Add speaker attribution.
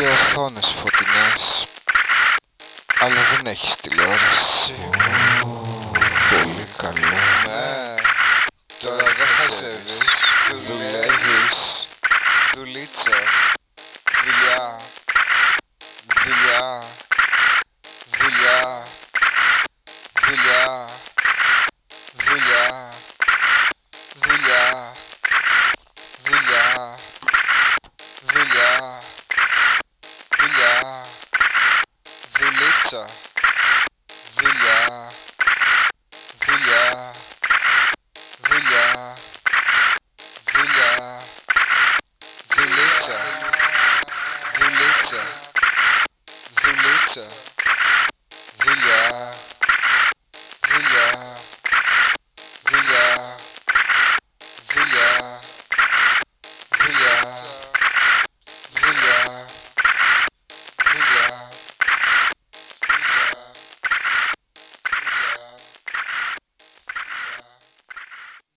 Speaker 1: και
Speaker 2: οθόνες φωτεινές αλλά δεν έχεις τηλεόραση. Πολύ καλό. Ναι.
Speaker 1: Τώρα δεν χαζεύεις Δουλεύεις.
Speaker 2: Δουλίτσα. Зіля. Зіля. Зіля. Зіля. Зіля. Зілиця. Зілиця. Зілиця.